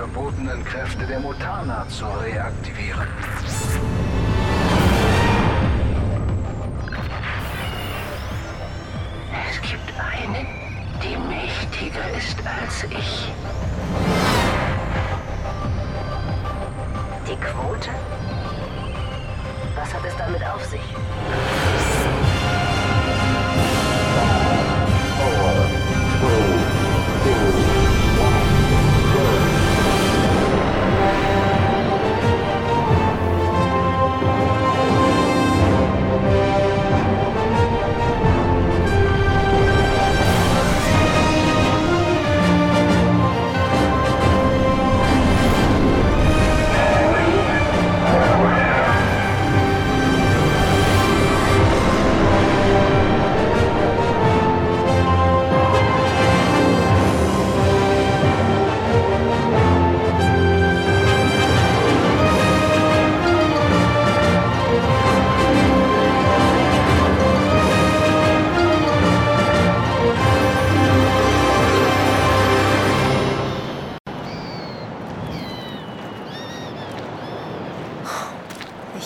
verbotenen Kräfte der Mutana zu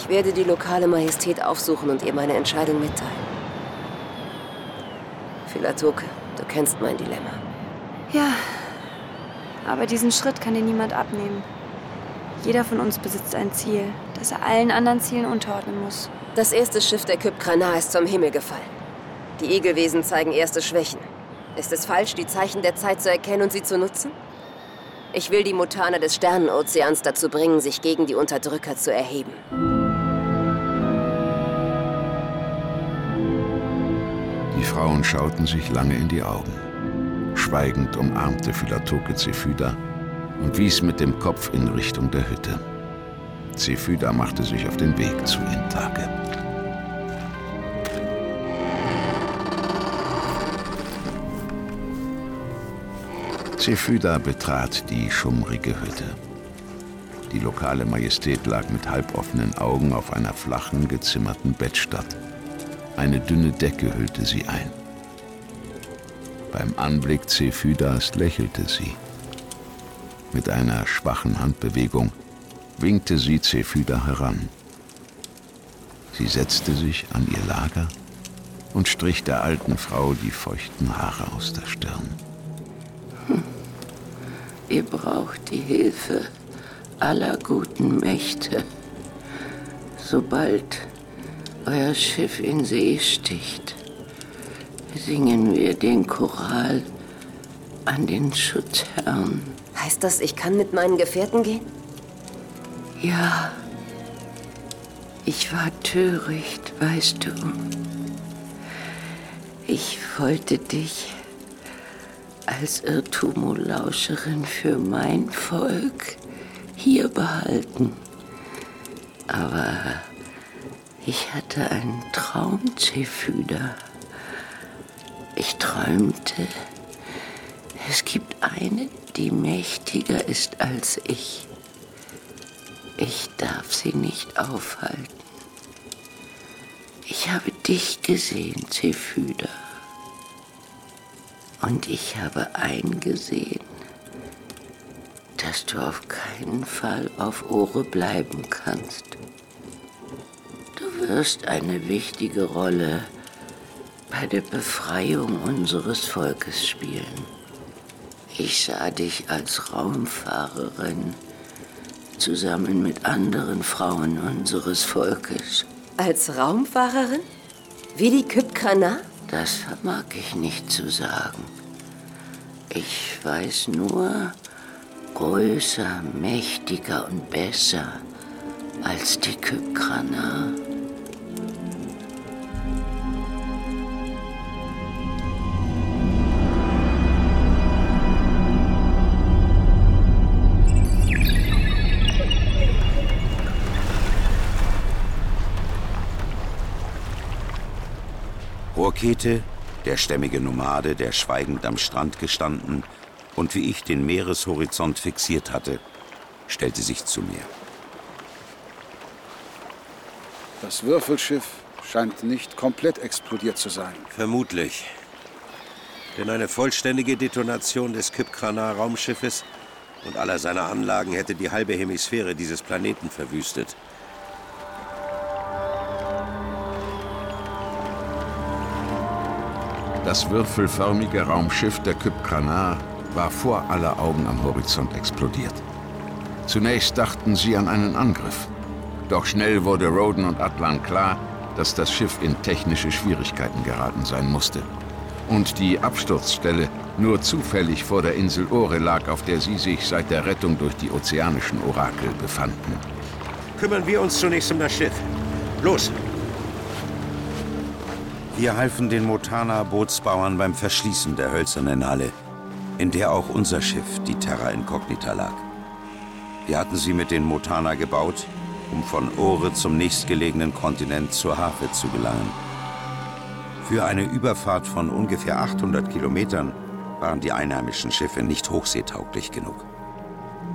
Ich werde die lokale Majestät aufsuchen und ihr meine Entscheidung mitteilen. Philatoke, du kennst mein Dilemma. Ja, aber diesen Schritt kann dir niemand abnehmen. Jeder von uns besitzt ein Ziel, das er allen anderen Zielen unterordnen muss. Das erste Schiff der Kypkrana ist zum Himmel gefallen. Die Egelwesen zeigen erste Schwächen. Ist es falsch, die Zeichen der Zeit zu erkennen und sie zu nutzen? Ich will die Mutaner des Sternenozeans dazu bringen, sich gegen die Unterdrücker zu erheben. Frauen schauten sich lange in die Augen. Schweigend umarmte Philatoke Zephyda und wies mit dem Kopf in Richtung der Hütte. Zephyda machte sich auf den Weg zu Intake. Zephyda betrat die schummrige Hütte. Die lokale Majestät lag mit halboffenen Augen auf einer flachen, gezimmerten Bettstatt. Eine dünne Decke hüllte sie ein. Beim Anblick Zephydas lächelte sie. Mit einer schwachen Handbewegung winkte sie Zephyda heran. Sie setzte sich an ihr Lager und strich der alten Frau die feuchten Haare aus der Stirn. Ihr braucht die Hilfe aller guten Mächte. Sobald euer Schiff in See sticht, singen wir den Choral an den Schutzherrn. Heißt das, ich kann mit meinen Gefährten gehen? Ja, ich war töricht, weißt du. Ich wollte dich als Irrtumolauscherin für mein Volk hier behalten. Aber ich hatte einen Traum, Zephyda. Ich träumte, es gibt eine, die mächtiger ist als ich. Ich darf sie nicht aufhalten. Ich habe dich gesehen, Zephyda. Und ich habe eingesehen, dass du auf keinen Fall auf Ohre bleiben kannst. Du wirst eine wichtige Rolle bei der Befreiung unseres Volkes spielen. Ich sah dich als Raumfahrerin zusammen mit anderen Frauen unseres Volkes. Als Raumfahrerin? Wie die Kypkrana? Das vermag ich nicht zu sagen. Ich weiß nur, größer, mächtiger und besser als die Kypkrana. Rokete, der stämmige Nomade, der schweigend am Strand gestanden und wie ich den Meereshorizont fixiert hatte, stellte sich zu mir. Das Würfelschiff scheint nicht komplett explodiert zu sein. Vermutlich. Denn eine vollständige Detonation des Kypkranar-Raumschiffes und aller seiner Anlagen hätte die halbe Hemisphäre dieses Planeten verwüstet. Das würfelförmige Raumschiff der Kypkranar war vor aller Augen am Horizont explodiert. Zunächst dachten sie an einen Angriff. Doch schnell wurde Roden und Atlan klar, dass das Schiff in technische Schwierigkeiten geraten sein musste. Und die Absturzstelle nur zufällig vor der Insel Ore lag, auf der sie sich seit der Rettung durch die ozeanischen Orakel befanden. Kümmern wir uns zunächst um das Schiff. Los! Wir halfen den Motana-Bootsbauern beim Verschließen der hölzernen Halle, in der auch unser Schiff, die Terra Incognita, lag. Wir hatten sie mit den Motana gebaut, um von Ore zum nächstgelegenen Kontinent zur Hafe zu gelangen. Für eine Überfahrt von ungefähr 800 Kilometern waren die einheimischen Schiffe nicht hochseetauglich genug.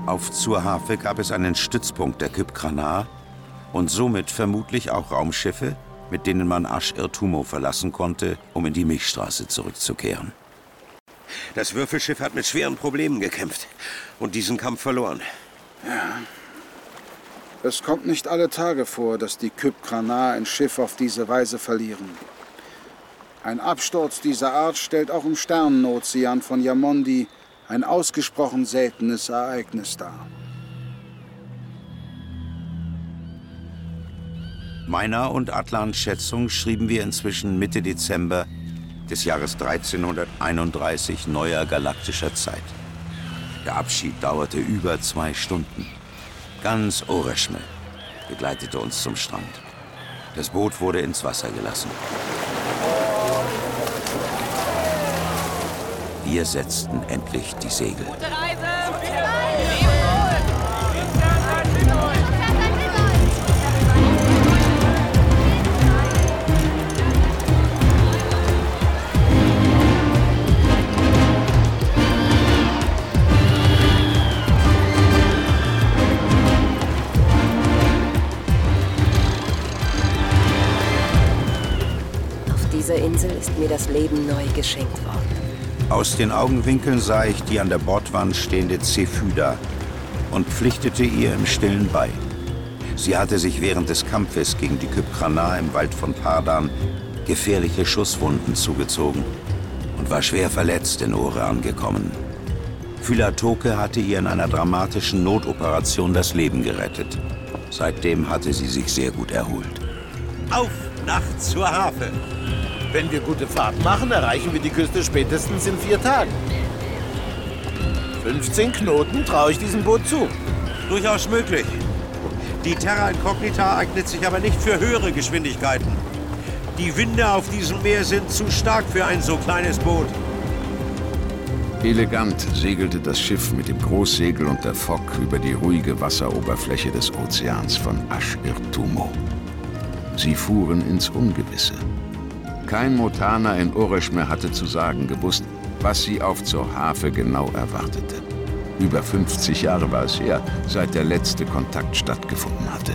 Auf zur Hafe gab es einen Stützpunkt der Kypkranar und somit vermutlich auch Raumschiffe, mit denen man Asch-Irtumo verlassen konnte, um in die Milchstraße zurückzukehren. Das Würfelschiff hat mit schweren Problemen gekämpft und diesen Kampf verloren. Ja. Es kommt nicht alle Tage vor, dass die Kypkranar ein Schiff auf diese Weise verlieren. Ein Absturz dieser Art stellt auch im Sternenozean von Yamondi ein ausgesprochen seltenes Ereignis dar. Meiner und Atlans Schätzung schrieben wir inzwischen Mitte Dezember des Jahres 1331 neuer galaktischer Zeit. Der Abschied dauerte über zwei Stunden. Ganz Oreschme begleitete uns zum Strand. Das Boot wurde ins Wasser gelassen. Wir setzten endlich die Segel. Dieser Insel ist mir das Leben neu geschenkt worden. Aus den Augenwinkeln sah ich die an der Bordwand stehende Zephyda und pflichtete ihr im Stillen bei. Sie hatte sich während des Kampfes gegen die Kypkranar im Wald von Pardan gefährliche Schusswunden zugezogen und war schwer verletzt in Ore angekommen. Philatoke hatte ihr in einer dramatischen Notoperation das Leben gerettet. Seitdem hatte sie sich sehr gut erholt. Auf nach zur Hafe! Wenn wir gute Fahrt machen, erreichen wir die Küste spätestens in vier Tagen. 15 Knoten traue ich diesem Boot zu. Durchaus möglich. Die Terra Incognita eignet sich aber nicht für höhere Geschwindigkeiten. Die Winde auf diesem Meer sind zu stark für ein so kleines Boot. Elegant segelte das Schiff mit dem Großsegel und der Fock über die ruhige Wasseroberfläche des Ozeans von Asch-Irtumo. Sie fuhren ins Ungewisse. Kein Motaner in Oresh mehr hatte zu sagen gewusst, was sie auf zur Hafe genau erwartete. Über 50 Jahre war es her, seit der letzte Kontakt stattgefunden hatte.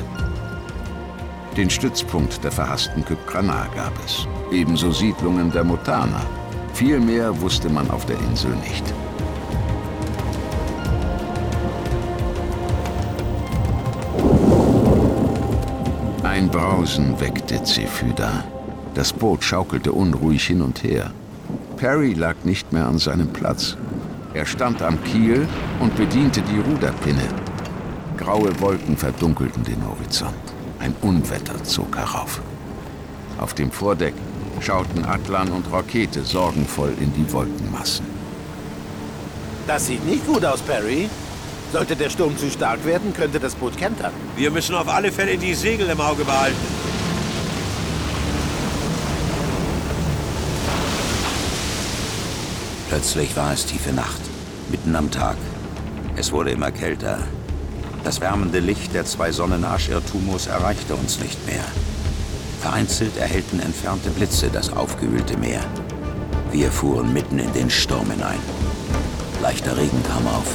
Den Stützpunkt der verhassten Kypkranar gab es, ebenso Siedlungen der Motana. Viel mehr wusste man auf der Insel nicht. Ein Brausen weckte Zephyda. Das Boot schaukelte unruhig hin und her. Perry lag nicht mehr an seinem Platz. Er stand am Kiel und bediente die Ruderpinne. Graue Wolken verdunkelten den Horizont. Ein Unwetter zog herauf. Auf dem Vordeck schauten Atlan und Rakete sorgenvoll in die Wolkenmassen. Das sieht nicht gut aus, Perry. Sollte der Sturm zu stark werden, könnte das Boot kentern. Wir müssen auf alle Fälle die Segel im Auge behalten. Plötzlich war es tiefe Nacht, mitten am Tag. Es wurde immer kälter. Das wärmende Licht der zwei Sonnenarschirrtumos erreichte uns nicht mehr. Vereinzelt erhellten entfernte Blitze das aufgewühlte Meer. Wir fuhren mitten in den Sturm hinein. Leichter Regen kam auf.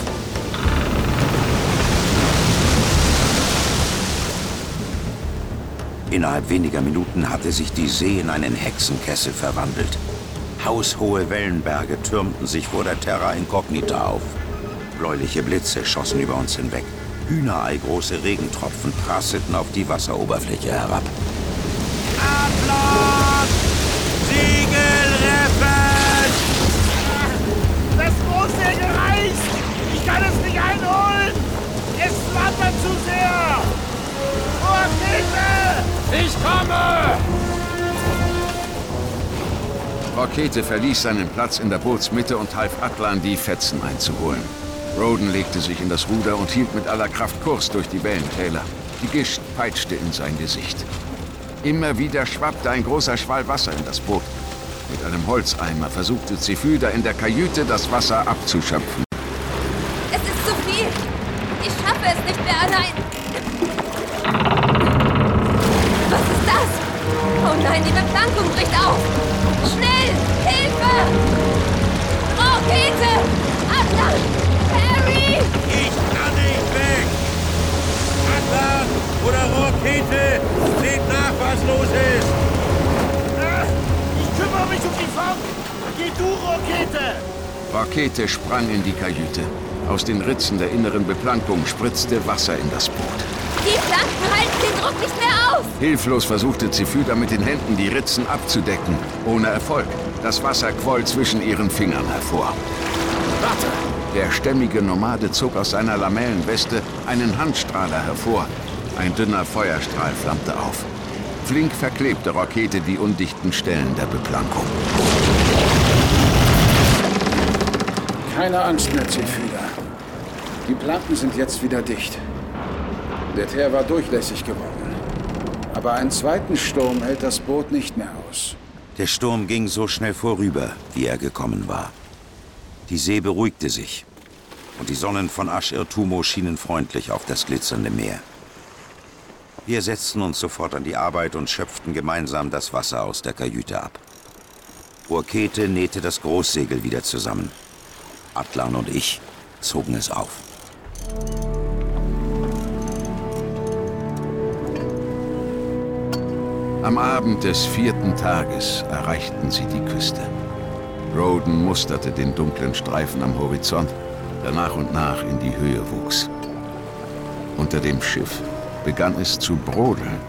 Innerhalb weniger Minuten hatte sich die See in einen Hexenkessel verwandelt. Haushohe Wellenberge türmten sich vor der Terra Incognita auf. Bläuliche Blitze schossen über uns hinweg. Hühnereigroße Regentropfen prasselten auf die Wasseroberfläche herab. Ablauf! Siegel reffen! Das Großsegel reißt! Ich kann es nicht einholen! Es flattert zu sehr! Rakete! Ich komme! Rakete verließ seinen Platz in der Bootsmitte und half Atlan, die Fetzen einzuholen. Roden legte sich in das Ruder und hielt mit aller Kraft Kurs durch die Wellentäler. Die Gischt peitschte in sein Gesicht. Immer wieder schwappte ein großer Schwall Wasser in das Boot. Mit einem Holzeimer versuchte Zephyda in der Kajüte das Wasser abzuschöpfen. Den Ritzen der inneren Beplankung spritzte Wasser in das Boot. Die Planken halten den Druck nicht mehr aus! Hilflos versuchte Zephyda mit den Händen die Ritzen abzudecken. Ohne Erfolg. Das Wasser quoll zwischen ihren Fingern hervor. Warte! Der stämmige Nomade zog aus seiner Lamellenweste einen Handstrahler hervor. Ein dünner Feuerstrahl flammte auf. Flink verklebte Rakete die undichten Stellen der Beplankung. Keine Angst mehr, Zephyda. Die Planken sind jetzt wieder dicht. Der Teer war durchlässig geworden. Aber einen zweiten Sturm hält das Boot nicht mehr aus. Der Sturm ging so schnell vorüber, wie er gekommen war. Die See beruhigte sich und die Sonnen von Asch-Irtumo schienen freundlich auf das glitzernde Meer. Wir setzten uns sofort an die Arbeit und schöpften gemeinsam das Wasser aus der Kajüte ab. Urkete nähte das Großsegel wieder zusammen. Atlan und ich zogen es auf. Am Abend des vierten Tages erreichten sie die Küste. Roden musterte den dunklen Streifen am Horizont, der nach und nach in die Höhe wuchs. Unter dem Schiff begann es zu brodeln.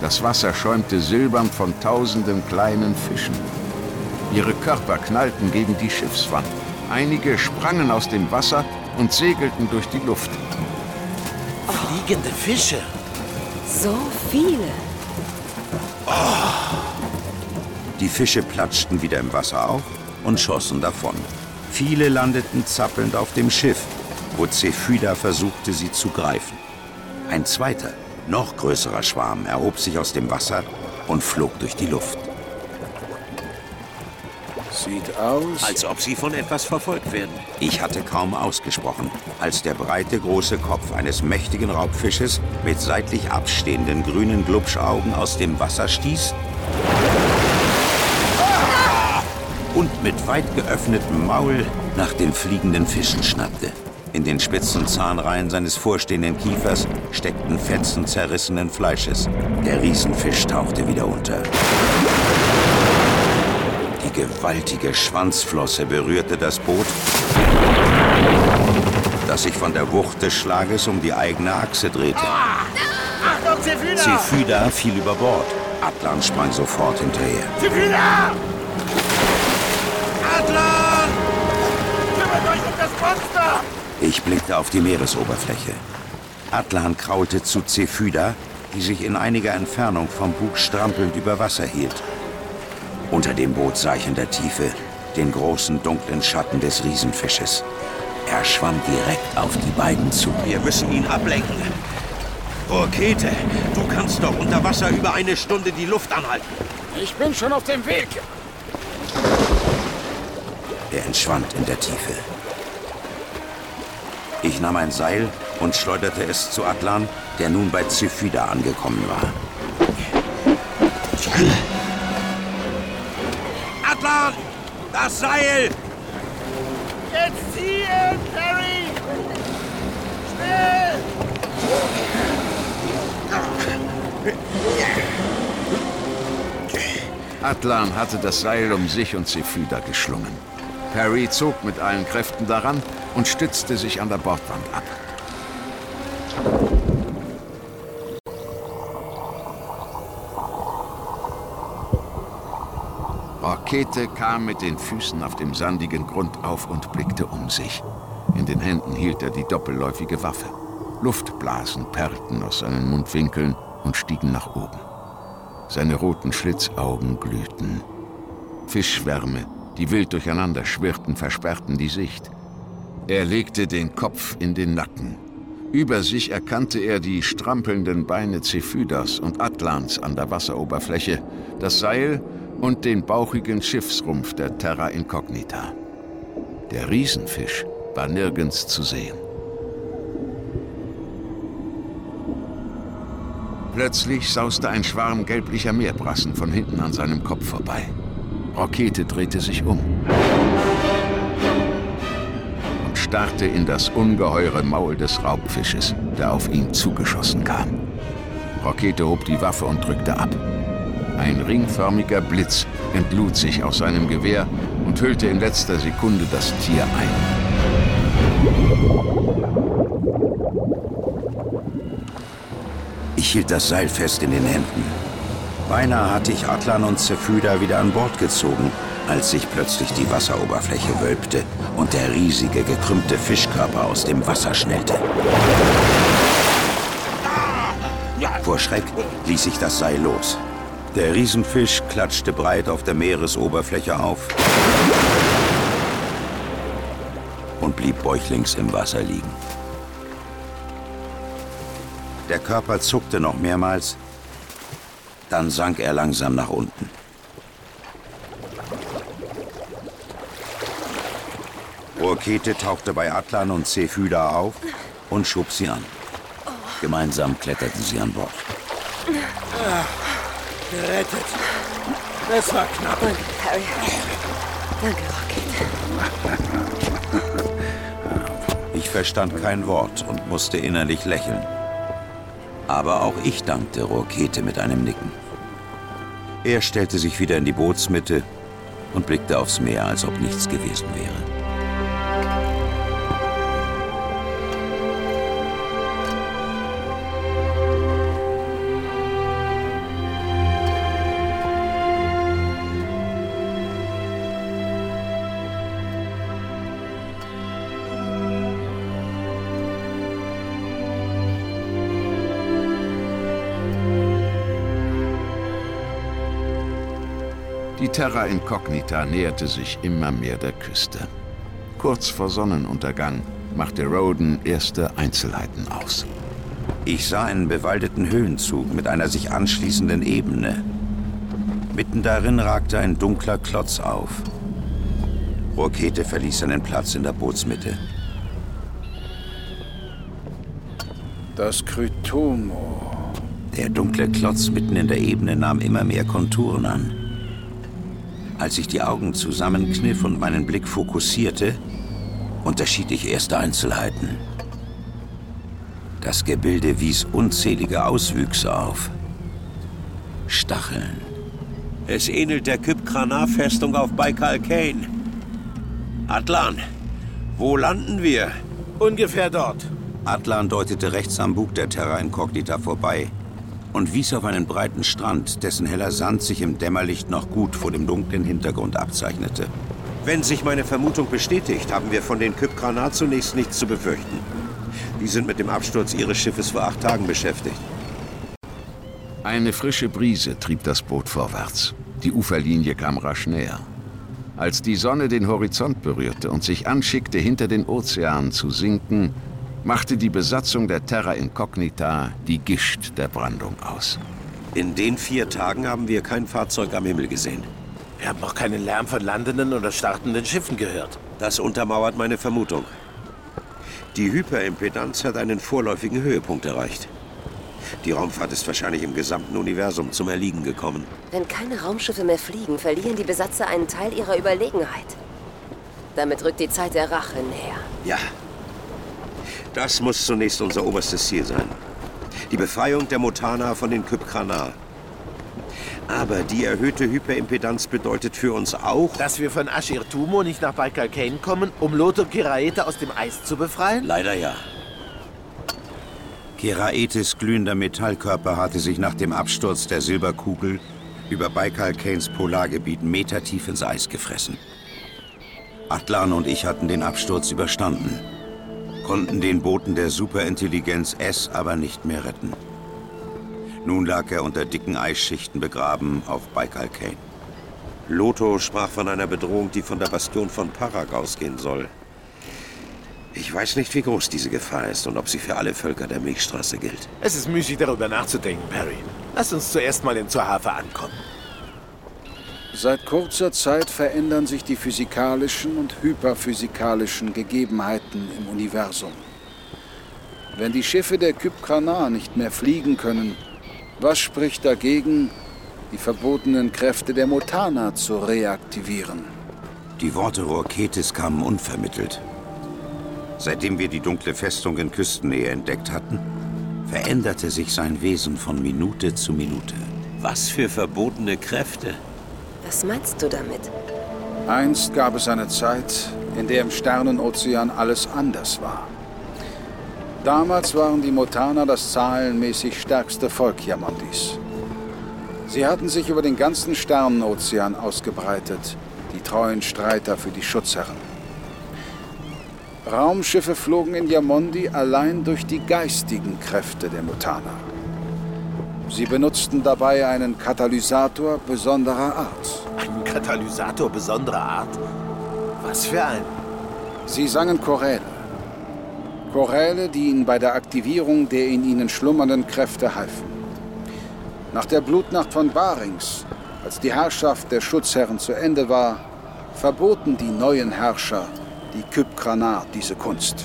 Das Wasser schäumte silbern von tausenden kleinen Fischen. Ihre Körper knallten gegen die Schiffswand. Einige sprangen aus dem Wasser und segelten durch die Luft. Fliegende Fische! So viele. Die Fische platschten wieder im Wasser auf und schossen davon. Viele landeten zappelnd auf dem Schiff, wo Zephyda versuchte, sie zu greifen. Ein zweiter, noch größerer Schwarm erhob sich aus dem Wasser und flog durch die Luft. Sieht aus. Als ob sie von etwas verfolgt werden. Ich hatte kaum ausgesprochen, als der breite, große Kopf eines mächtigen Raubfisches mit seitlich abstehenden grünen Glubschaugen aus dem Wasser stieß und mit weit geöffnetem Maul nach den fliegenden Fischen schnappte. In den spitzen Zahnreihen seines vorstehenden Kiefers steckten Fetzen zerrissenen Fleisches. Der Riesenfisch tauchte wieder unter. Gewaltige Schwanzflosse berührte das Boot, das sich von der Wucht des Schlages um die eigene Achse drehte. Achtung, Zephyda! Zephyda fiel über Bord. Atlan sprang sofort hinterher. Zephyda! Adlan! Kümmert euch um das Monster! Ich blickte auf die Meeresoberfläche. Atlan kraulte zu Zephyda, die sich in einiger Entfernung vom Bug strampelnd über Wasser hielt. Unter dem Boot sah ich in der Tiefe den großen dunklen Schatten des Riesenfisches. Er schwamm direkt auf die beiden zu. Wir müssen ihn ablenken. Rakete, du kannst doch unter Wasser über eine Stunde die Luft anhalten. Ich bin schon auf dem Weg. Er entschwand in der Tiefe. Ich nahm ein Seil und schleuderte es zu Atlan, der nun bei Zephyda angekommen war. Steuerbord! Das Seil! Jetzt ziehen, Terry! Schnell! Atlan hatte das Seil um sich und Zephyda geschlungen. Perry zog mit allen Kräften daran und stützte sich an der Bordwand ab. Rakete kam mit den Füßen auf dem sandigen Grund auf und blickte um sich. In den Händen hielt er die doppelläufige Waffe. Luftblasen perlten aus seinen Mundwinkeln und stiegen nach oben. Seine roten Schlitzaugen glühten. Fischschwärme, die wild durcheinander schwirrten, versperrten die Sicht. Er legte den Kopf in den Nacken. Über sich erkannte er die strampelnden Beine Zephydas und Atlans an der Wasseroberfläche, das Seil und den bauchigen Schiffsrumpf der Terra Incognita. Der Riesenfisch war nirgends zu sehen. Plötzlich sauste ein Schwarm gelblicher Meerbrassen von hinten an seinem Kopf vorbei. Rakete drehte sich um und starrte in das ungeheure Maul des Raubfisches, der auf ihn zugeschossen kam. Rakete hob die Waffe und drückte ab. Ein ringförmiger Blitz entlud sich aus seinem Gewehr und hüllte in letzter Sekunde das Tier ein. Ich hielt das Seil fest in den Händen. Beinahe hatte ich Atlan und Zephyda wieder an Bord gezogen, als sich plötzlich die Wasseroberfläche wölbte und der riesige, gekrümmte Fischkörper aus dem Wasser schnellte. Vor Schreck ließ ich das Seil los. Der Riesenfisch klatschte breit auf der Meeresoberfläche auf und blieb bäuchlings im Wasser liegen. Der Körper zuckte noch mehrmals, dann sank er langsam nach unten. Rokete tauchte bei Atlan und Zephyda auf und schob sie an. Gemeinsam kletterten sie an Bord. Gerettet. Das war knapp. Danke, Harry. Danke, Rocket. Ich verstand kein Wort und musste innerlich lächeln. Aber auch ich dankte Rokete mit einem Nicken. Er stellte sich wieder in die Bootsmitte und blickte aufs Meer, als ob nichts gewesen wäre. Terra Incognita näherte sich immer mehr der Küste. Kurz vor Sonnenuntergang machte Roden erste Einzelheiten aus. Ich sah einen bewaldeten Höhenzug mit einer sich anschließenden Ebene. Mitten darin ragte ein dunkler Klotz auf. Rokete verließ seinen Platz in der Bootsmitte. Das Krytomo. Der dunkle Klotz mitten in der Ebene nahm immer mehr Konturen an. Als ich die Augen zusammenkniff und meinen Blick fokussierte, unterschied ich erste Einzelheiten. Das Gebilde wies unzählige Auswüchse auf. Stacheln. Es ähnelt der Kyp-Kranar-Festung auf Baikal Kane. Atlan, wo landen wir? Ungefähr dort. Atlan deutete rechts am Bug der Terra Incognita vorbei und wies auf einen breiten Strand, dessen heller Sand sich im Dämmerlicht noch gut vor dem dunklen Hintergrund abzeichnete. Wenn sich meine Vermutung bestätigt, haben wir von den Kyp-Kranar zunächst nichts zu befürchten. Die sind mit dem Absturz ihres Schiffes vor acht Tagen beschäftigt. Eine frische Brise trieb das Boot vorwärts. Die Uferlinie kam rasch näher. Als die Sonne den Horizont berührte und sich anschickte, hinter den Ozean zu sinken, machte die Besatzung der Terra Incognita die Gischt der Brandung aus. In den vier Tagen haben wir kein Fahrzeug am Himmel gesehen. Wir haben noch keinen Lärm von landenden oder startenden Schiffen gehört. Das untermauert meine Vermutung. Die Hyperimpedanz hat einen vorläufigen Höhepunkt erreicht. Die Raumfahrt ist wahrscheinlich im gesamten Universum zum Erliegen gekommen. Wenn keine Raumschiffe mehr fliegen, verlieren die Besatzer einen Teil ihrer Überlegenheit. Damit rückt die Zeit der Rache näher. Ja. Das muss zunächst unser oberstes Ziel sein. Die Befreiung der Motana von den Kyp-Kranar. Aber die erhöhte Hyperimpedanz bedeutet für uns auch... Dass wir von Ashir Tumo nicht nach Baikal Kane kommen, um Lothar Kiraete aus dem Eis zu befreien? Leider ja. Kiraetes glühender Metallkörper hatte sich nach dem Absturz der Silberkugel über Baikal Kanes Polargebiet metertief ins Eis gefressen. Atlan und ich hatten den Absturz überstanden, konnten den Boten der Superintelligenz S aber nicht mehr retten. Nun lag er unter dicken Eisschichten begraben auf Baikal Kane. Lotho sprach von einer Bedrohung, die von der Bastion von Parag ausgehen soll. Ich weiß nicht, wie groß diese Gefahr ist und ob sie für alle Völker der Milchstraße gilt. Es ist müßig, darüber nachzudenken, Perry. Lass uns zuerst mal in Zuhafe ankommen. Seit kurzer Zeit verändern sich die physikalischen und hyperphysikalischen Gegebenheiten im Universum. Wenn die Schiffe der Kypkranar nicht mehr fliegen können, was spricht dagegen, die verbotenen Kräfte der Motana zu reaktivieren? Die Worte Rorketes kamen unvermittelt. Seitdem wir die dunkle Festung in Küstennähe entdeckt hatten, veränderte sich sein Wesen von Minute zu Minute. Was für verbotene Kräfte? Was meinst du damit? Einst gab es eine Zeit, in der im Sternenozean alles anders war. Damals waren die Motana das zahlenmäßig stärkste Volk Yamondis. Sie hatten sich über den ganzen Sternenozean ausgebreitet, die treuen Streiter für die Schutzherren. Raumschiffe flogen in Yamondi allein durch die geistigen Kräfte der Mutana. Sie benutzten dabei einen Katalysator besonderer Art. Einen Katalysator besonderer Art? Was für ein? Sie sangen Choräle. Choräle, die ihnen bei der Aktivierung der in ihnen schlummernden Kräfte halfen. Nach der Blutnacht von Barings, als die Herrschaft der Schutzherren zu Ende war, verboten die neuen Herrscher, die Kypkranar, diese Kunst.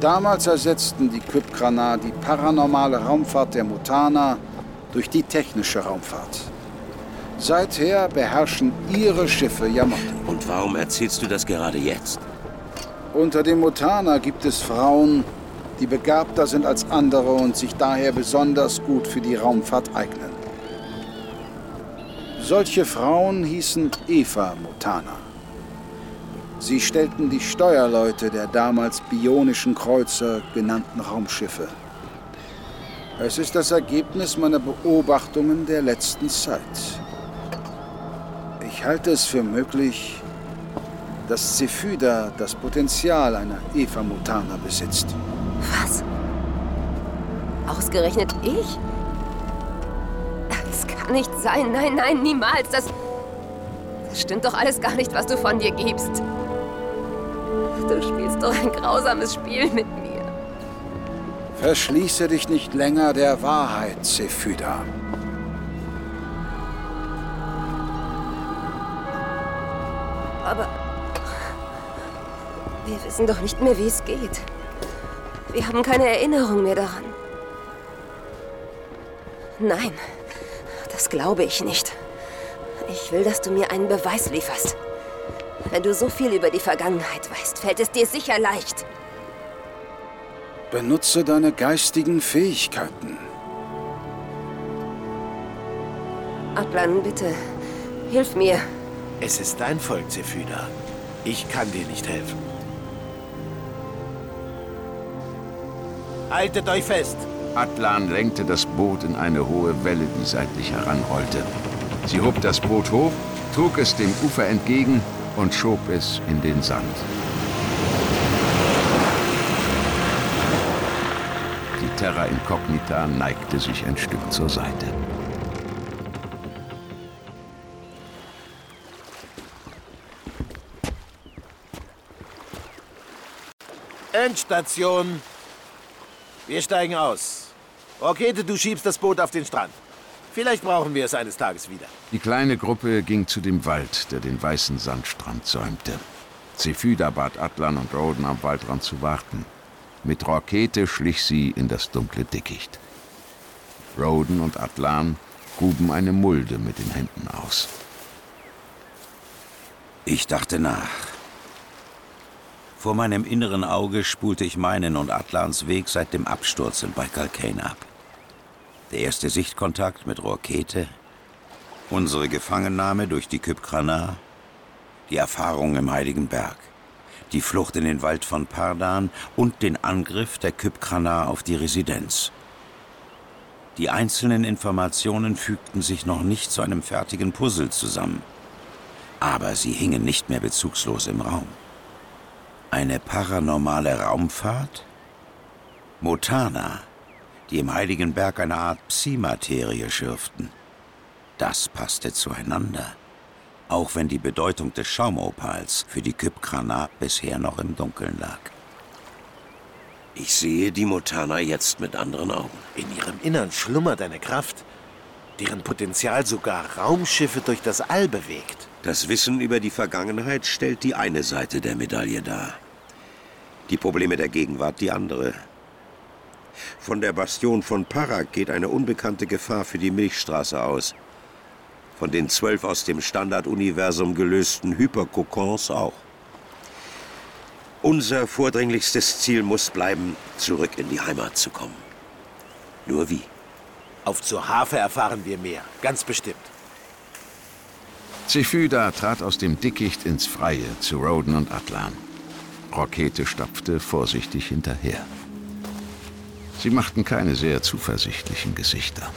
Damals ersetzten die Kypkranar die paranormale Raumfahrt der Mutana durch die technische Raumfahrt. Seither beherrschen ihre Schiffe Yamati. Und warum erzählst du das gerade jetzt? Unter den Mutana gibt es Frauen, die begabter sind als andere und sich daher besonders gut für die Raumfahrt eignen. Solche Frauen hießen Eva Mutana. Sie stellten die Steuerleute der damals bionischen Kreuzer genannten Raumschiffe. Es ist das Ergebnis meiner Beobachtungen der letzten Zeit. Ich halte es für möglich, dass Zephyda das Potenzial einer Eva Mutana besitzt. Was? Ausgerechnet ich? Das kann nicht sein. Nein, nein, niemals. Das, das stimmt doch alles gar nicht, was du von dir gibst. Du spielst doch ein grausames Spiel mit mir. Verschließe dich nicht länger der Wahrheit, Zephyda. Aber wir wissen doch nicht mehr, wie es geht. Wir haben keine Erinnerung mehr daran. Nein, das glaube ich nicht. Ich will, dass du mir einen Beweis lieferst. Wenn du so viel über die Vergangenheit weißt, fällt es dir sicher leicht. Benutze deine geistigen Fähigkeiten. Atlan, bitte, hilf mir. Es ist dein Volk, Zephyda. Ich kann dir nicht helfen. Haltet euch fest! Atlan lenkte das Boot in eine hohe Welle, die seitlich heranrollte. Sie hob das Boot hoch, trug es dem Ufer entgegen und schob es in den Sand. Die Terra Incognita neigte sich ein Stück zur Seite. Endstation. Wir steigen aus. Rokete, du schiebst das Boot auf den Strand. Vielleicht brauchen wir es eines Tages wieder. Die kleine Gruppe ging zu dem Wald, der den weißen Sandstrand säumte. Zephyda bat Atlan und Roden am Waldrand zu warten. Mit Rokete schlich sie in das dunkle Dickicht. Roden und Atlan gruben eine Mulde mit den Händen aus. Ich dachte nach. Vor meinem inneren Auge spulte ich meinen und Atlans Weg seit dem Absturz in Baikal Kane ab. Der erste Sichtkontakt mit Rokete, Unsere Gefangennahme durch die Kypkrana, die Erfahrung im Heiligen Berg, die Flucht in den Wald von Pardan und den Angriff der Kypkrana auf die Residenz. Die einzelnen Informationen fügten sich noch nicht zu einem fertigen Puzzle zusammen. Aber sie hingen nicht mehr bezugslos im Raum. Eine paranormale Raumfahrt? Motana, die im Heiligen Berg eine Art Psi-Materie schürften. Das passte zueinander. Auch wenn die Bedeutung des Schaumopals für die Kypkrana bisher noch im Dunkeln lag. Ich sehe die Motana jetzt mit anderen Augen. In ihrem Innern schlummert eine Kraft, deren Potenzial sogar Raumschiffe durch das All bewegt. Das Wissen über die Vergangenheit stellt die eine Seite der Medaille dar. Die Probleme der Gegenwart die andere. Von der Bastion von Parak geht eine unbekannte Gefahr für die Milchstraße aus. Von den zwölf aus dem Standarduniversum gelösten Hyperkokons auch. Unser vordringlichstes Ziel muss bleiben, zurück in die Heimat zu kommen. Nur wie? Auf zur Hafe erfahren wir mehr, ganz bestimmt. Zephyda trat aus dem Dickicht ins Freie zu Roden und Atlan. Rokete stapfte vorsichtig hinterher. Sie machten keine sehr zuversichtlichen Gesichter.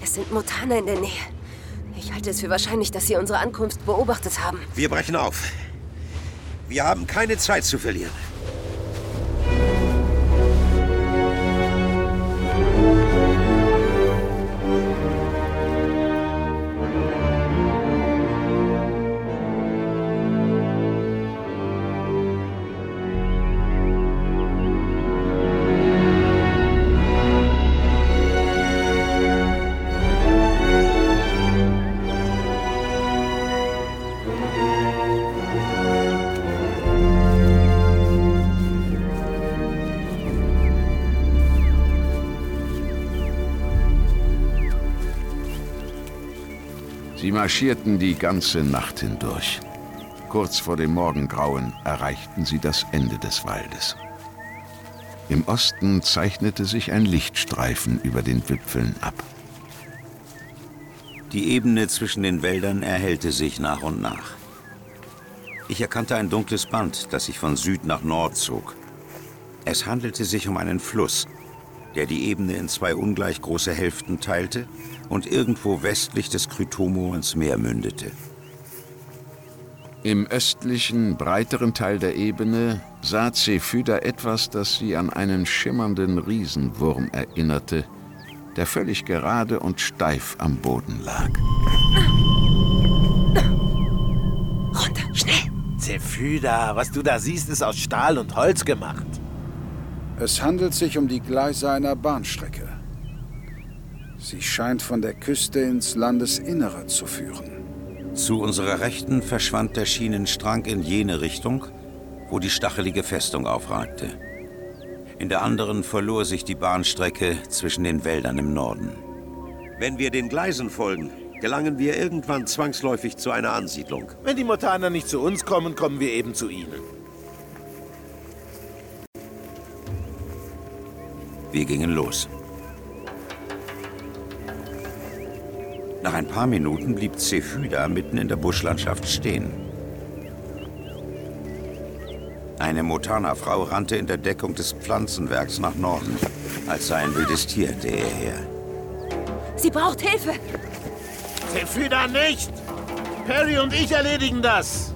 Es sind Mutane in der Nähe. Ich halte es für wahrscheinlich, dass sie unsere Ankunft beobachtet haben. Wir brechen auf. Wir haben keine Zeit zu verlieren. Marschierten die ganze Nacht hindurch. Kurz vor dem Morgengrauen erreichten sie das Ende des Waldes. Im Osten zeichnete sich ein Lichtstreifen über den Wipfeln ab. Die Ebene zwischen den Wäldern erhellte sich nach und nach. Ich erkannte ein dunkles Band, das sich von Süd nach Nord zog. Es handelte sich um einen Fluss, der die Ebene in zwei ungleich große Hälften teilte und irgendwo westlich des Krytomo ins Meer mündete. Im östlichen, breiteren Teil der Ebene sah Zephyda etwas, das sie an einen schimmernden Riesenwurm erinnerte, der völlig gerade und steif am Boden lag. Runter, schnell! Zephyda, was du da siehst, ist aus Stahl und Holz gemacht. Es handelt sich um die Gleise einer Bahnstrecke. Sie scheint von der Küste ins Landesinnere zu führen. Zu unserer Rechten verschwand der Schienenstrang in jene Richtung, wo die stachelige Festung aufragte. In der anderen verlor sich die Bahnstrecke zwischen den Wäldern im Norden. Wenn wir den Gleisen folgen, gelangen wir irgendwann zwangsläufig zu einer Ansiedlung. Wenn die Motaner nicht zu uns kommen, kommen wir eben zu ihnen. Wir gingen los. Nach ein paar Minuten blieb Zephyda mitten in der Buschlandschaft stehen. Eine Motana-Frau rannte in der Deckung des Pflanzenwerks nach Norden, als sei ein wildes Tier ihr her. Sie braucht Hilfe! Zephyda nicht! Perry und ich erledigen das!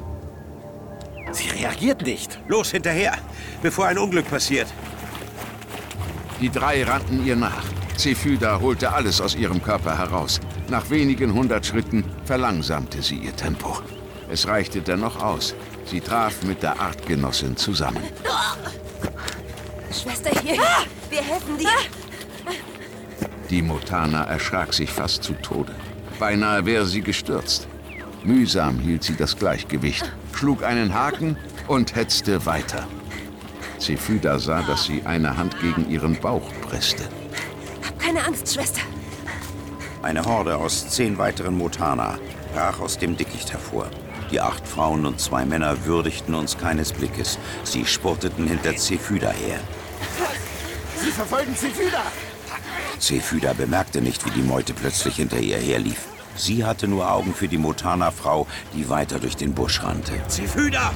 Sie reagiert nicht. Los hinterher, bevor ein Unglück passiert. Die drei rannten ihr nach. Zephyda holte alles aus ihrem Körper heraus. Nach wenigen hundert Schritten verlangsamte sie ihr Tempo. Es reichte dennoch aus. Sie traf mit der Artgenossin zusammen. Schwester, hier, wir helfen dir. Die Motana erschrak sich fast zu Tode. Beinahe wäre sie gestürzt. Mühsam hielt sie das Gleichgewicht, schlug einen Haken und hetzte weiter. Zephyda sah, dass sie eine Hand gegen ihren Bauch presste. Hab keine Angst, Schwester. Eine Horde aus zehn weiteren Motana brach aus dem Dickicht hervor. Die acht Frauen und zwei Männer würdigten uns keines Blickes. Sie spurteten hinter Zephyda her. Sie verfolgen Zephyda! Zephyda bemerkte nicht, wie die Meute plötzlich hinter ihr herlief. Sie hatte nur Augen für die Motana-Frau, die weiter durch den Busch rannte. Zephyda!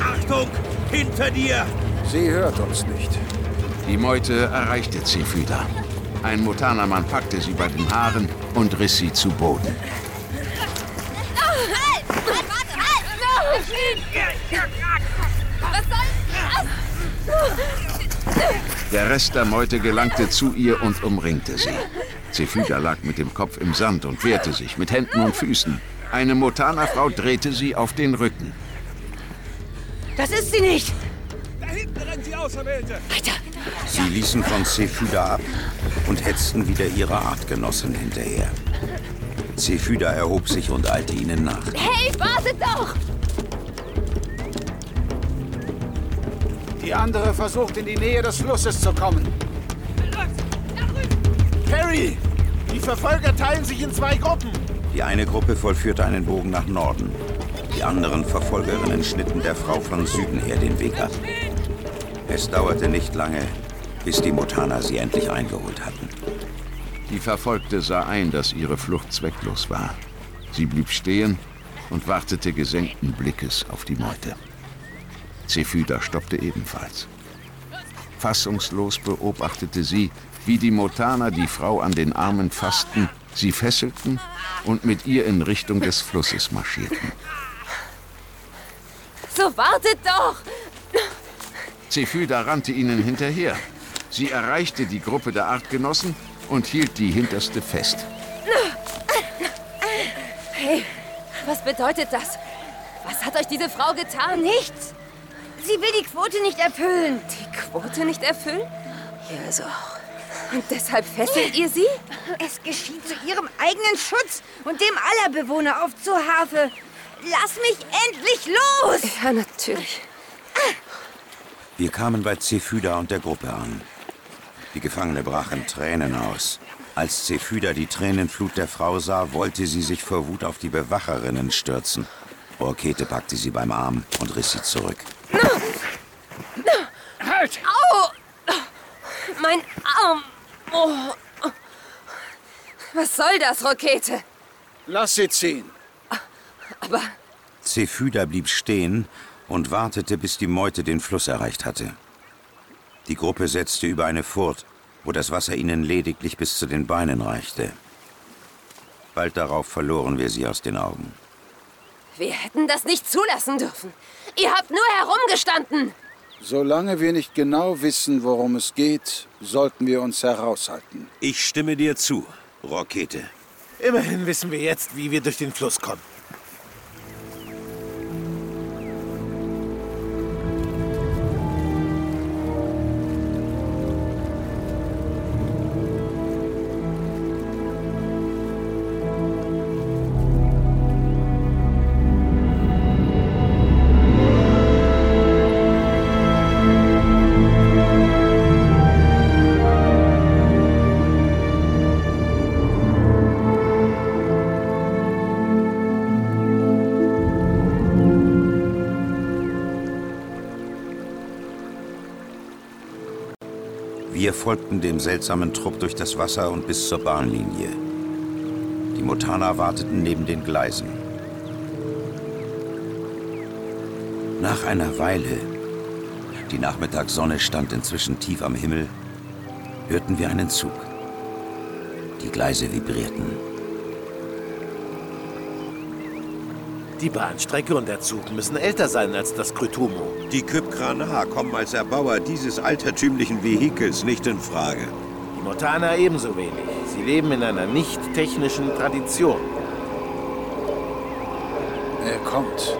Achtung! Hinter dir! Sie hört uns nicht. Die Meute erreichte Zephyda. Ein Motana-Mann packte sie bei den Haaren und riss sie zu Boden. Oh, halt! Halt, warte, halt! Was soll? Der Rest der Meute gelangte zu ihr und umringte sie. Zephyda lag mit dem Kopf im Sand und wehrte sich mit Händen und Füßen. Eine Motana-Frau drehte sie auf den Rücken. Das ist sie nicht! Da hinten rennt die Auserwählte! Weiter! Sie ließen von Zephyda ab und hetzten wieder ihrer Artgenossen hinterher. Zephyda erhob sich und eilte ihnen nach. Hey, wartet doch! Die andere versucht, in die Nähe des Flusses zu kommen. Harry! Die Verfolger teilen sich in zwei Gruppen. Die eine Gruppe vollführte einen Bogen nach Norden. Die anderen Verfolgerinnen schnitten der Frau von Süden her den Weg ab. Es dauerte nicht lange, bis die Motana sie endlich eingeholt hatten. Die Verfolgte sah ein, dass ihre Flucht zwecklos war. Sie blieb stehen und wartete gesenkten Blickes auf die Meute. Zephyda stoppte ebenfalls. Fassungslos beobachtete sie, wie die Motana die Frau an den Armen fassten, sie fesselten und mit ihr in Richtung des Flusses marschierten. So, wartet doch! Zephyda rannte ihnen hinterher. Sie erreichte die Gruppe der Artgenossen und hielt die hinterste fest. Hey, was bedeutet das? Was hat euch diese Frau getan? Nichts! Sie will die Quote nicht erfüllen. Die Quote nicht erfüllen? Ja, also. Und deshalb fesselt ihr sie? Es geschieht zu ihrem eigenen Schutz und dem aller Bewohner auf zur Harfe. Lass mich endlich los! Ja, natürlich. Wir kamen bei Zephyda und der Gruppe an. Die Gefangene brach in Tränen aus. Als Zephyda die Tränenflut der Frau sah, wollte sie sich vor Wut auf die Bewacherinnen stürzen. Orkete packte sie beim Arm und riss sie zurück. Halt! Au! Mein Arm! Oh. Was soll das, Rokete? Lass sie ziehen. Aber Zephyda blieb stehen und wartete, bis die Meute den Fluss erreicht hatte. Die Gruppe setzte über eine Furt, wo das Wasser ihnen lediglich bis zu den Beinen reichte. Bald darauf verloren wir sie aus den Augen. wir hätten das nicht zulassen dürfen. Ihr habt nur herumgestanden. Solange wir nicht genau wissen, worum es geht, sollten wir uns heraushalten. Ich stimme dir zu, Rokete. Immerhin wissen wir jetzt, wie wir durch den Fluss kommen. Folgten dem seltsamen Trupp durch das Wasser und bis zur Bahnlinie. Die Motana warteten neben den Gleisen. Nach einer Weile, die Nachmittagssonne stand inzwischen tief am Himmel, hörten wir einen Zug. Die Gleise vibrierten. Die Bahnstrecke und der Zug müssen älter sein als das Krytumo. Die Kypkranar kommen als Erbauer dieses altertümlichen Vehikels nicht in Frage. Die Motana ebenso wenig. Sie leben in einer nicht technischen Tradition. Er kommt.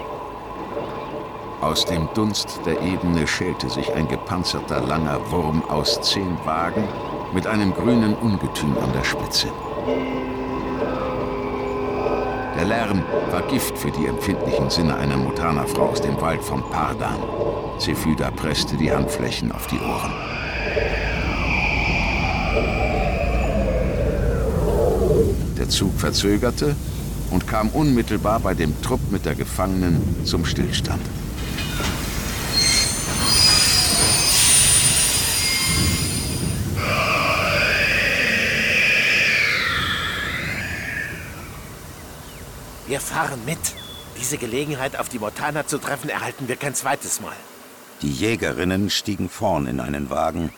Aus dem Dunst der Ebene schälte sich ein gepanzerter langer Wurm aus zehn Wagen mit einem grünen Ungetüm an der Spitze. Der Lärm war Gift für die empfindlichen Sinne einer Mutana-Frau aus dem Wald von Pardan. Zephyda presste die Handflächen auf die Ohren. Der Zug verzögerte und kam unmittelbar bei dem Trupp mit der Gefangenen zum Stillstand. Fahren mit. Diese Gelegenheit, auf die Motana zu treffen, erhalten wir kein zweites Mal. Die Jägerinnen stiegen vorn in einen Wagen,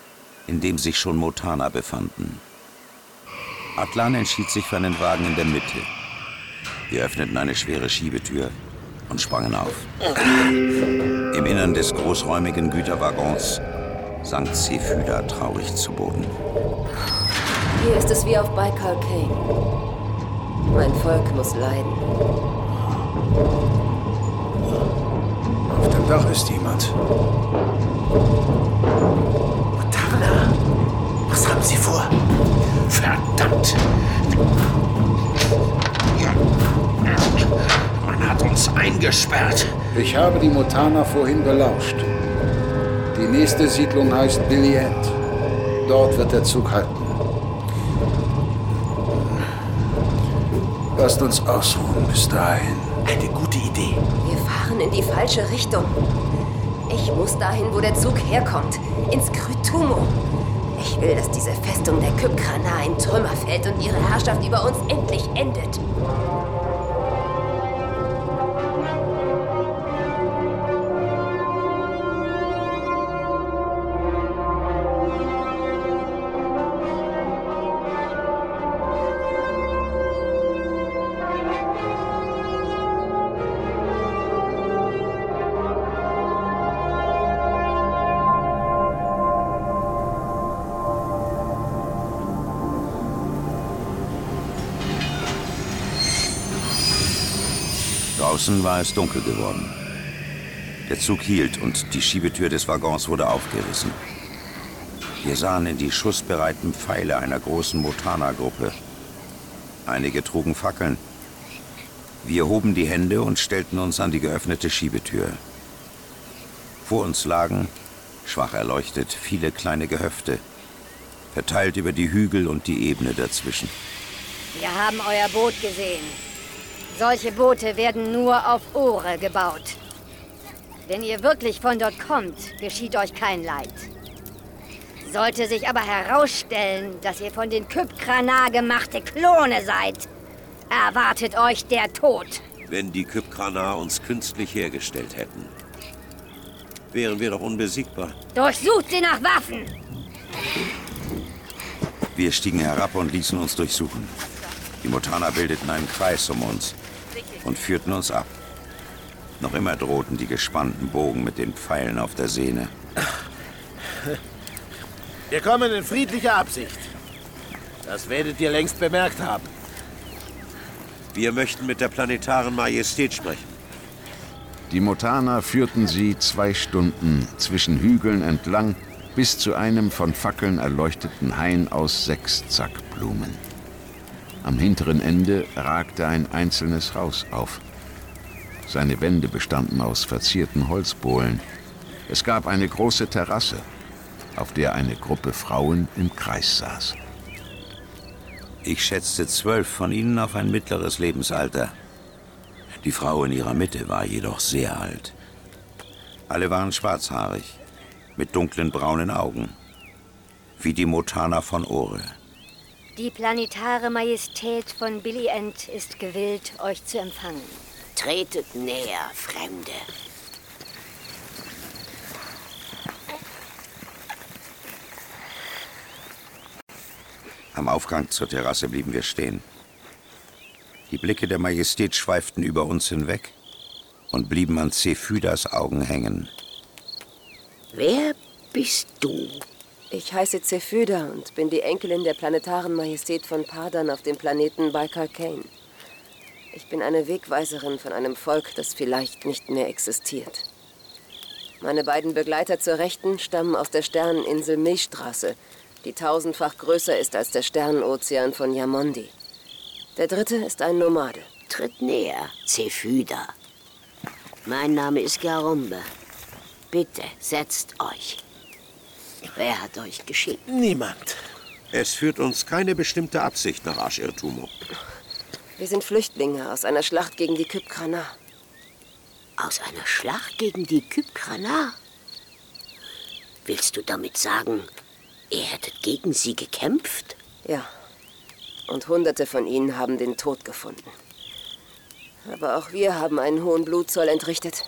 in dem sich schon Motana befanden. Atlan entschied sich für einen Wagen in der Mitte. Wir öffneten eine schwere Schiebetür und sprangen auf. Im Innern des großräumigen Güterwaggons sank Cephyda traurig zu Boden. Hier ist es wie auf Baikal Kane. Mein Volk muss leiden. Auf dem Dach ist jemand. Montana, was haben Sie vor? Verdammt! Man hat uns eingesperrt. Ich habe die Motana vorhin belauscht. Die nächste Siedlung heißt Billy End. Dort wird der Zug halten. Lasst uns ausruhen bis dahin. Eine gute Idee. Wir fahren in die falsche Richtung. Ich muss dahin, wo der Zug herkommt. Ins Krytumo. Ich will, dass diese Festung der Kypkrana in Trümmer fällt und ihre Herrschaft über uns endlich endet. Draußen war es dunkel geworden. Der Zug hielt und die Schiebetür des Waggons wurde aufgerissen. Wir sahen in die schussbereiten Pfeile einer großen Motana-Gruppe. Einige trugen Fackeln. Wir hoben die Hände und stellten uns an die geöffnete Schiebetür. Vor uns lagen, schwach erleuchtet, viele kleine Gehöfte, verteilt über die Hügel und die Ebene dazwischen. Wir haben euer Boot gesehen. Solche Boote werden nur auf Ohre gebaut. Wenn ihr wirklich von dort kommt, geschieht euch kein Leid. Sollte sich aber herausstellen, dass ihr von den Kypkrana gemachte Klone seid, erwartet euch der Tod. Wenn die Kypkrana uns künstlich hergestellt hätten, wären wir doch unbesiegbar. Durchsucht sie nach Waffen! Wir stiegen herab und ließen uns durchsuchen. Die Motana bildeten einen Kreis um uns und führten uns ab. Noch immer drohten die gespannten Bogen mit den Pfeilen auf der Sehne. Wir kommen in friedlicher Absicht. Das werdet ihr längst bemerkt haben. Wir möchten mit der planetaren Majestät sprechen. Die Motana führten sie zwei Stunden zwischen Hügeln entlang bis zu einem von Fackeln erleuchteten Hain aus sechs Zackblumen. Am hinteren Ende ragte ein einzelnes Haus auf. Seine Wände bestanden aus verzierten Holzbohlen. Es gab eine große Terrasse, auf der eine Gruppe Frauen im Kreis saß. Ich schätzte zwölf von ihnen auf ein mittleres Lebensalter. Die Frau in ihrer Mitte war jedoch sehr alt. Alle waren schwarzhaarig, mit dunklen braunen Augen, wie die Motana von Ore. Die planetare Majestät von Billy End ist gewillt, euch zu empfangen. Tretet näher, Fremde. Am Aufgang zur Terrasse blieben wir stehen. Die Blicke der Majestät schweiften über uns hinweg und blieben an Cephydas Augen hängen. Wer bist du? Ich heiße Zephyda und bin die Enkelin der planetaren Majestät von Padan auf dem Planeten Baikal Kane. Ich bin eine Wegweiserin von einem Volk, das vielleicht nicht mehr existiert. Meine beiden Begleiter zur Rechten stammen aus der Sterneninsel Milchstraße, die tausendfach größer ist als der Sternenozean von Yamondi. Der dritte ist ein Nomade. Tritt näher, Zephyda. Mein Name ist Garumbe. Bitte, setzt euch. Wer hat euch geschickt? Niemand. Es führt uns keine bestimmte Absicht nach Asch-Irtumo. Wir sind Flüchtlinge aus einer Schlacht gegen die Kypkrana. Aus einer Schlacht gegen die Kypkrana? Willst du damit sagen, ihr hättet gegen sie gekämpft? Ja. Und hunderte von ihnen haben den Tod gefunden. Aber auch wir haben einen hohen Blutzoll entrichtet.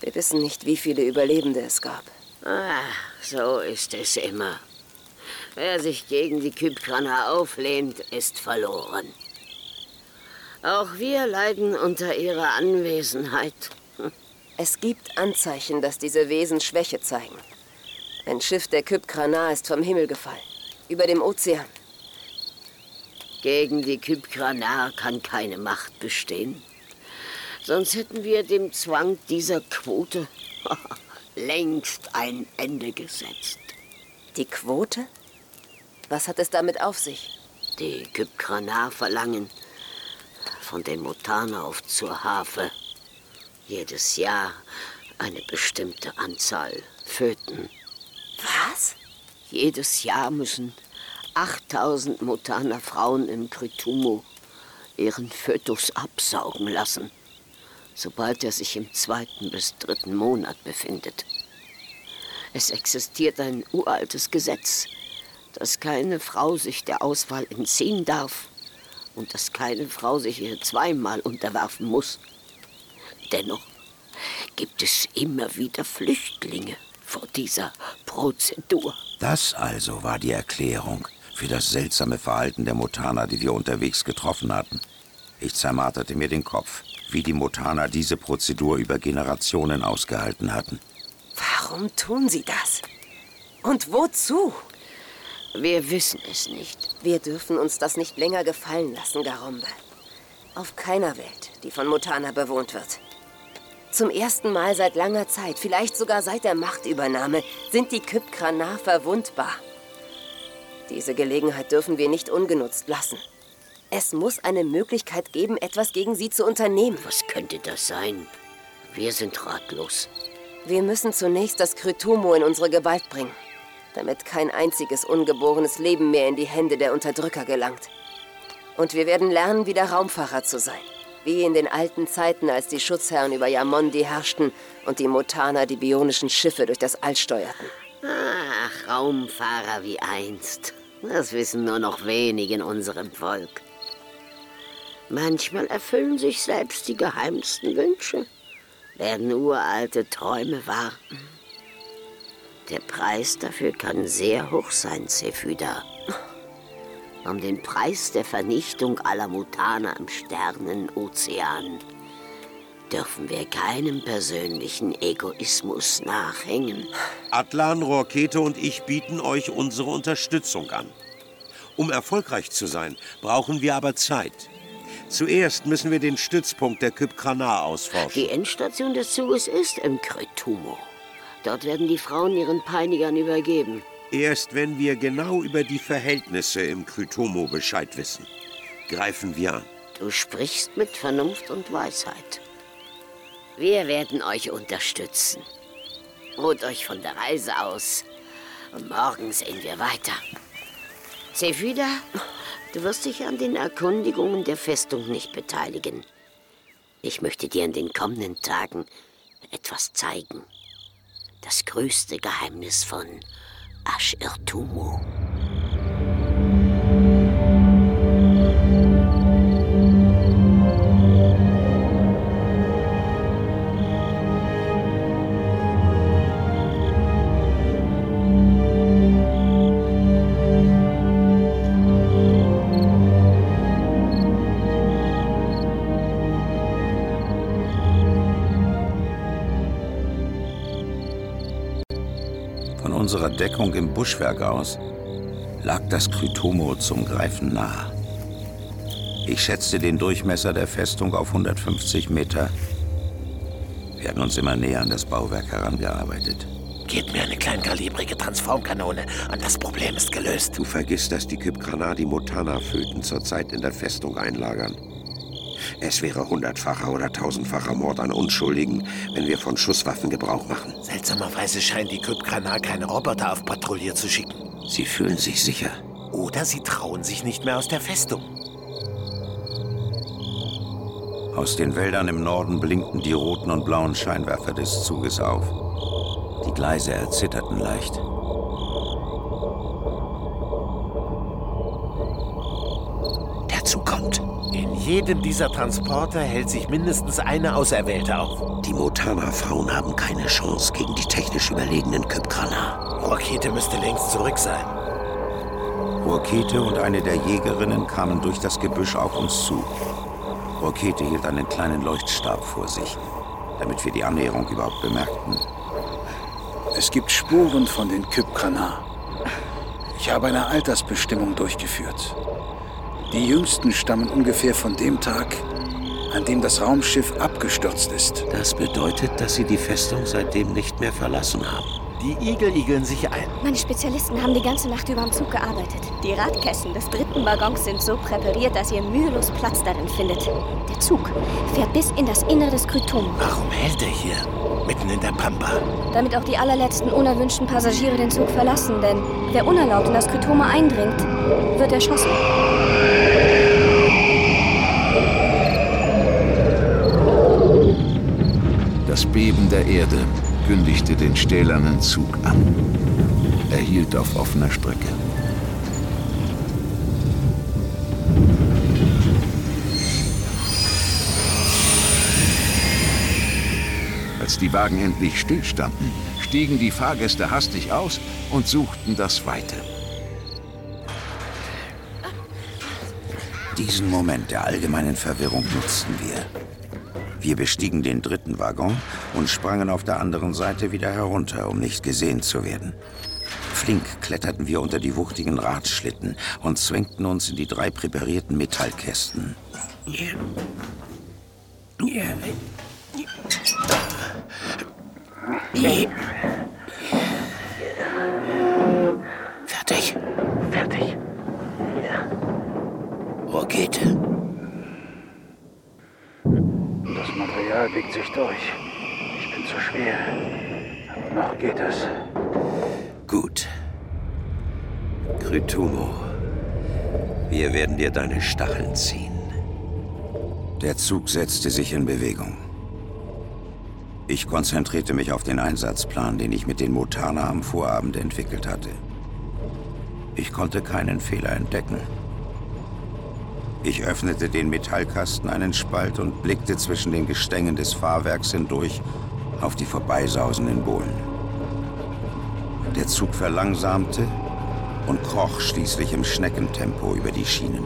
Wir wissen nicht, wie viele Überlebende es gab. Ah, so ist es immer. Wer sich gegen die Kypkraner auflehnt, ist verloren. Auch wir leiden unter ihrer Anwesenheit. Es gibt Anzeichen, dass diese Wesen Schwäche zeigen. Ein Schiff der Kypkranar ist vom Himmel gefallen. Über dem Ozean. Gegen die Kypkranar kann keine Macht bestehen. Sonst hätten wir dem Zwang dieser Quote längst ein Ende gesetzt. Die Quote? Was hat es damit auf sich? Die Kypkranar verlangen von den Mutana auf zur Hafe jedes Jahr eine bestimmte Anzahl Föten. Was? Jedes Jahr müssen 8000 Mutaner Frauen im Krytumo ihren Fötus absaugen lassen, sobald er sich im zweiten bis dritten Monat befindet. Es existiert ein uraltes Gesetz, dass keine Frau sich der Auswahl entziehen darf und dass keine Frau sich ihr zweimal unterwerfen muss. Dennoch gibt es immer wieder Flüchtlinge vor dieser Prozedur. Das also war die Erklärung für das seltsame Verhalten der Mutaner, die wir unterwegs getroffen hatten. Ich zermarterte mir den Kopf, wie die Mutaner diese Prozedur über Generationen ausgehalten hatten. Warum tun sie das? Und wozu? Wir wissen es nicht. Wir dürfen uns das nicht länger gefallen lassen, Garombe. Auf keiner Welt, die von Mutana bewohnt wird. Zum ersten Mal seit langer Zeit, vielleicht sogar seit der Machtübernahme, sind die Kypkranar verwundbar. Diese Gelegenheit dürfen wir nicht ungenutzt lassen. Es muss eine Möglichkeit geben, etwas gegen sie zu unternehmen. Was könnte das sein? Wir sind ratlos. Wir müssen zunächst das Krytomo in unsere Gewalt bringen damit kein einziges ungeborenes Leben mehr in die Hände der Unterdrücker gelangt. Und wir werden lernen, wieder Raumfahrer zu sein. Wie in den alten Zeiten, als die Schutzherren über Yamondi herrschten und die Motaner die bionischen Schiffe durch das All steuerten. Ach, Raumfahrer wie einst. Das wissen nur noch wenig in unserem Volk. Manchmal erfüllen sich selbst die geheimsten Wünsche, werden uralte Träume wahr. Der Preis dafür kann sehr hoch sein, Zephyda. Um den Preis der Vernichtung aller Mutaner im Sternenozean dürfen wir keinem persönlichen Egoismus nachhängen. Atlan, Rorkete und ich bieten euch unsere Unterstützung an. Um erfolgreich zu sein, brauchen wir aber Zeit. Zuerst müssen wir den Stützpunkt der Kypkranar ausforschen. Die Endstation des Zuges ist im Krytumo. Dort werden die Frauen ihren Peinigern übergeben. Erst wenn wir genau über die Verhältnisse im Krytomo Bescheid wissen, greifen wir an. Du sprichst mit Vernunft und Weisheit. Wir werden euch unterstützen. Ruht euch von der Reise aus. Und morgen sehen wir weiter. Zephyda, du wirst dich an den Erkundigungen der Festung nicht beteiligen. Ich möchte dir in den kommenden Tagen etwas zeigen das größte Geheimnis von Ashirtumu. Unserer Deckung im Buschwerk aus lag das Krytomo zum Greifen nah. Ich schätzte den Durchmesser der Festung auf 150 Meter. Wir hatten uns immer näher an das Bauwerk herangearbeitet. Gebt mir eine kleinkalibrige Transformkanone und das Problem ist gelöst. Du vergisst, dass die Kypkranar die Motana-Föten zurzeit in der Festung einlagern. Es wäre hundertfacher oder tausendfacher Mord an Unschuldigen, wenn wir von Schusswaffen Gebrauch machen. Seltsamerweise scheint die Kypkranar keine Roboter auf Patrouille zu schicken. Sie fühlen sich sicher. Oder sie trauen sich nicht mehr aus der Festung. Aus den Wäldern im Norden blinkten die roten und blauen Scheinwerfer des Zuges auf. Die Gleise erzitterten leicht. Jedem dieser Transporter hält sich mindestens eine Auserwählte auf. Die Motana-Frauen haben keine Chance gegen die technisch überlegenen Kypkrana. Rakete müsste längst zurück sein. Rokete und eine der Jägerinnen kamen durch das Gebüsch auf uns zu. Rokete hielt einen kleinen Leuchtstab vor sich, damit wir die Annäherung überhaupt bemerkten. Es gibt Spuren von den Kypkrana. Ich habe eine Altersbestimmung durchgeführt. Die jüngsten stammen ungefähr von dem Tag, an dem das Raumschiff abgestürzt ist. Das bedeutet, dass sie die Festung seitdem nicht mehr verlassen haben. Die Igel igeln sich ein. Meine Spezialisten haben die ganze Nacht über am Zug gearbeitet. Die Radkästen des dritten Waggons sind so präpariert, dass ihr mühelos Platz darin findet. Der Zug fährt bis in das Innere des Krytom. Warum hält er hier? Mitten in der Pampa. Damit auch die allerletzten unerwünschten Passagiere den Zug verlassen, denn wer unerlaubt in das Krytome eindringt, wird erschossen. Das Beben der Erde kündigte den stählernen Zug an. Er hielt auf offener Strecke. Als die Wagen endlich stillstanden, stiegen die Fahrgäste hastig aus und suchten das Weite. Diesen Moment der allgemeinen Verwirrung nutzten wir. Wir bestiegen den dritten Waggon und sprangen auf der anderen Seite wieder herunter, um nicht gesehen zu werden. Flink kletterten wir unter die wuchtigen Radschlitten und zwängten uns in die drei präparierten Metallkästen. Fertig. Fertig. Rakete. Das Material biegt sich durch. Ich bin zu schwer. Aber noch geht es. Gut. Krytumo, wir werden dir deine Stacheln ziehen. Der Zug setzte sich in Bewegung. Ich konzentrierte mich auf den Einsatzplan, den ich mit den Motana am Vorabend entwickelt hatte. Ich konnte keinen Fehler entdecken. Ich öffnete den Metallkasten einen Spalt und blickte zwischen den Gestängen des Fahrwerks hindurch auf die vorbeisausenden Bohlen. Der Zug verlangsamte und kroch schließlich im Schneckentempo über die Schienen.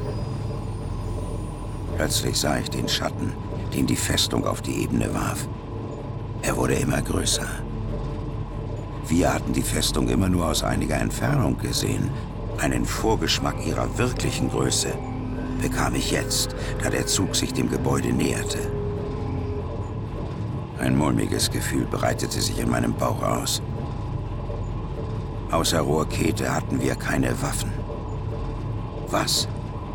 Plötzlich sah ich den Schatten, den die Festung auf die Ebene warf. Er wurde immer größer. Wir hatten die Festung immer nur aus einiger Entfernung gesehen. Einen Vorgeschmack ihrer wirklichen Größe bekam ich jetzt, da der Zug sich dem Gebäude näherte. Ein mulmiges Gefühl breitete sich in meinem Bauch aus. Außer Rohrkete hatten wir keine Waffen. Was,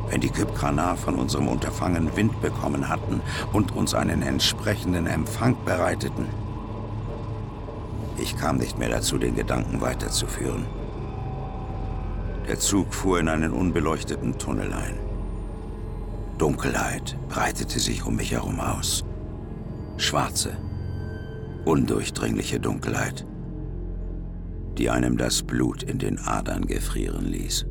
wenn die Kypkranar von unserem Unterfangen Wind bekommen hatten und uns einen entsprechenden Empfang bereiteten? Ich kam nicht mehr dazu, den Gedanken weiterzuführen. Der Zug fuhr in einen unbeleuchteten Tunnel ein. Dunkelheit breitete sich um mich herum aus. Schwarze, undurchdringliche Dunkelheit, die einem das Blut in den Adern gefrieren ließ.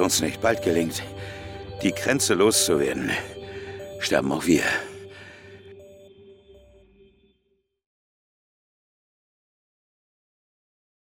Uns nicht bald gelingt, die Grenze loszuwerden, sterben auch wir.